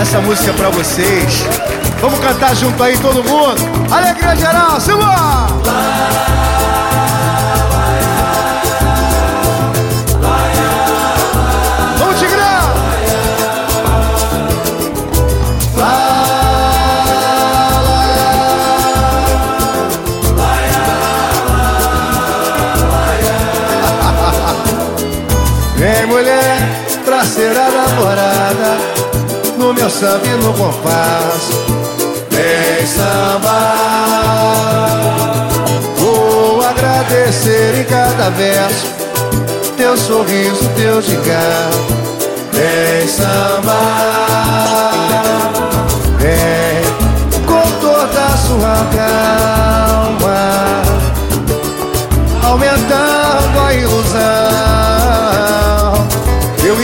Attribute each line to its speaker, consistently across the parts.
Speaker 1: essa música pra vocês. Vamos cantar junto aí, todo mundo. Alegria geral, Simba! No meu samba e no compasso. Vem sambar Vou agradecer em cada verso Teu sorriso, teu gingar Vem sambar Vem com toda a sua calma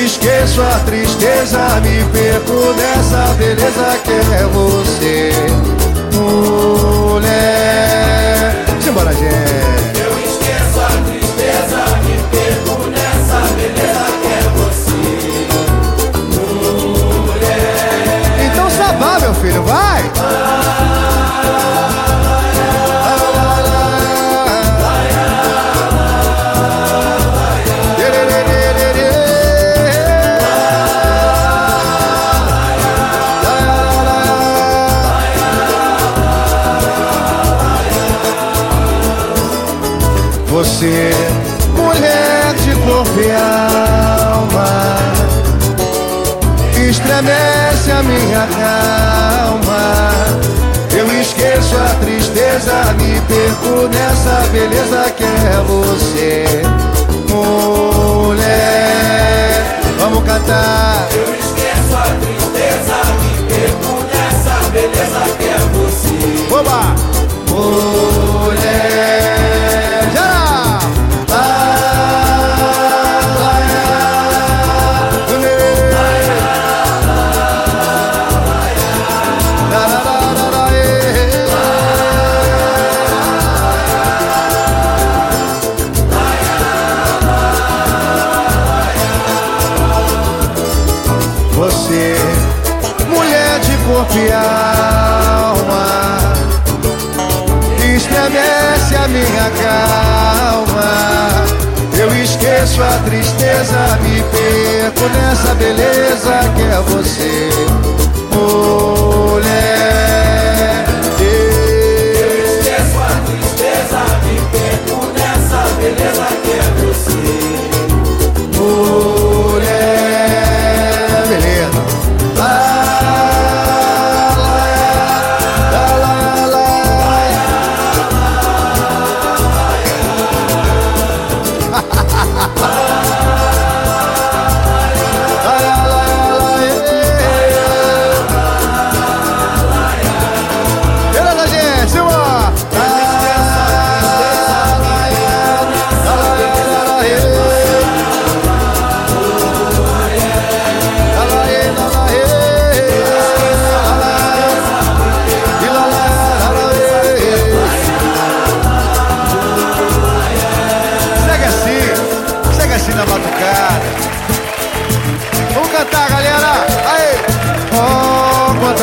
Speaker 1: Esqueço a tristeza, me perco nessa beleza que é você, mulher. Simbora, gente.
Speaker 2: Tristeza, me perco nessa beleza que é você,
Speaker 1: mulher. Vamos cantar.
Speaker 2: Eu esqueço a tristeza, me perco nessa beleza que é você.
Speaker 1: Oba! Mulher beleza que é você, mulher.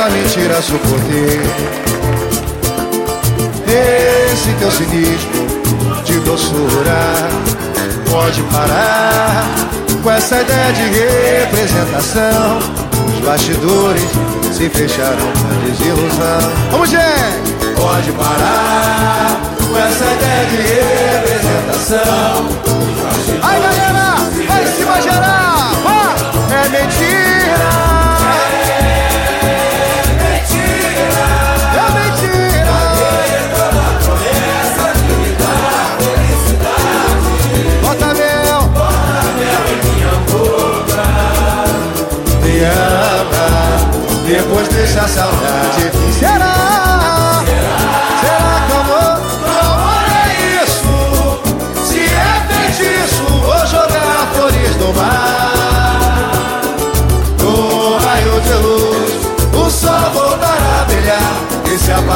Speaker 1: Quanta mentira suportei. Esse teu cinismo de doçura pode parar com essa ideia de representação. Os bastidores se fecharam com desilusão. Vamos, gente! Pode parar com essa ideia de representação. Aí, galera! Vai em cima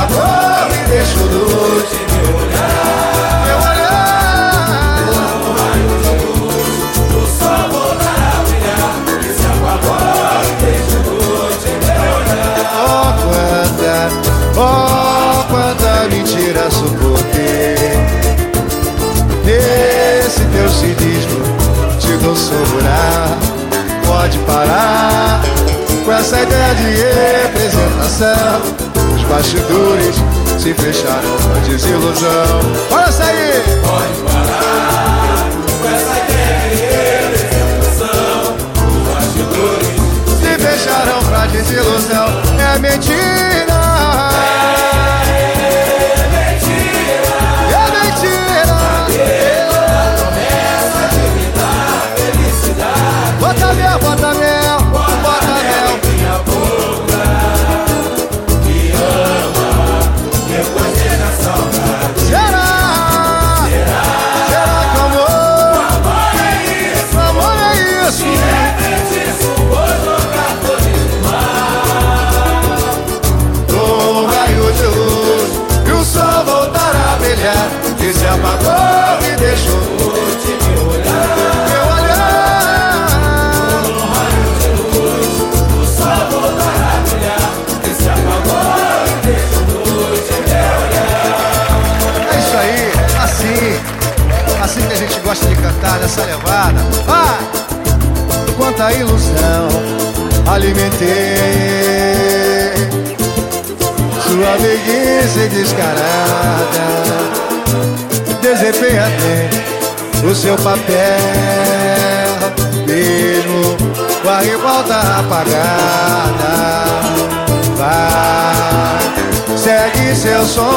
Speaker 1: amor me deixou doce meu olhar. Meu olhar. Derrama um raio de luz O sol voltará a brilhar Esse amor me deixou doce meu olhar.
Speaker 2: Oh, quanta, oh, quanta mentira sufoquei. Nesse teu cinismo te
Speaker 1: dou segurar Pode parar com essa ideia de representação bastidores se fecharam pra desilusão. Olha sair. aí!
Speaker 2: Pode parar com essa guerra e Os bastidores
Speaker 1: se fecharam pra desilusão. É mentira. song. quanta ilusão alimentei. Sua preguiça é descarada desempenha bem o seu papel Mesmo com a revolta apagada. Vai, segue seu sonho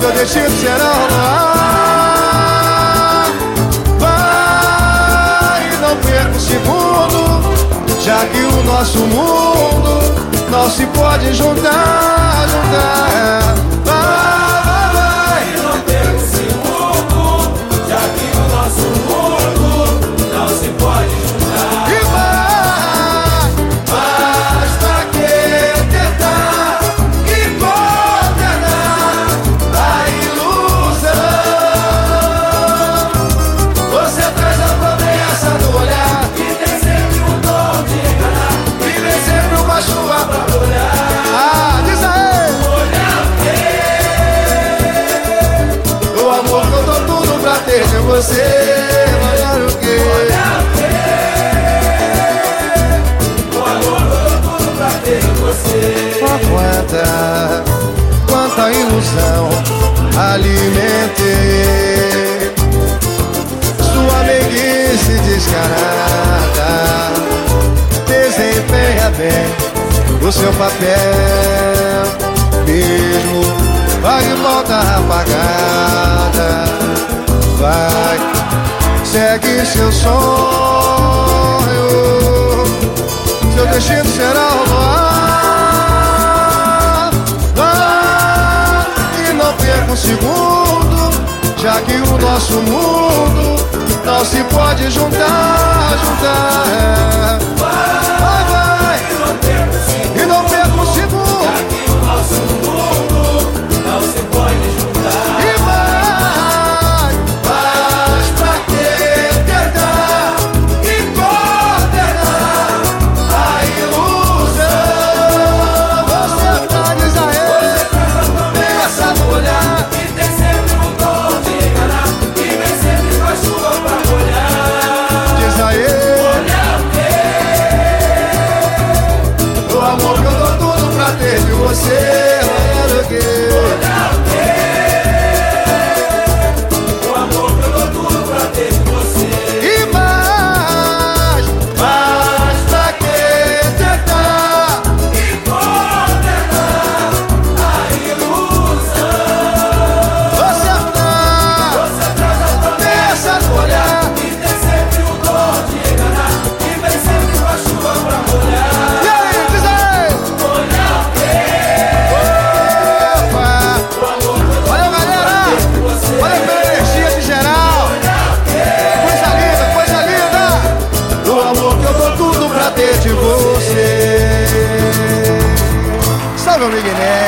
Speaker 1: Seu destino será honrado que o nosso mundo não se pode juntar.
Speaker 2: o
Speaker 1: seu papel. Mesmo Vai e volta apagada Vai, segue seu sonho. Seu destino será o luar Vai e não perca um segundo Já que o nosso mundo Não se pode juntar, juntar. Vai
Speaker 2: e não perco o
Speaker 1: segundo. Dominic and ¿eh?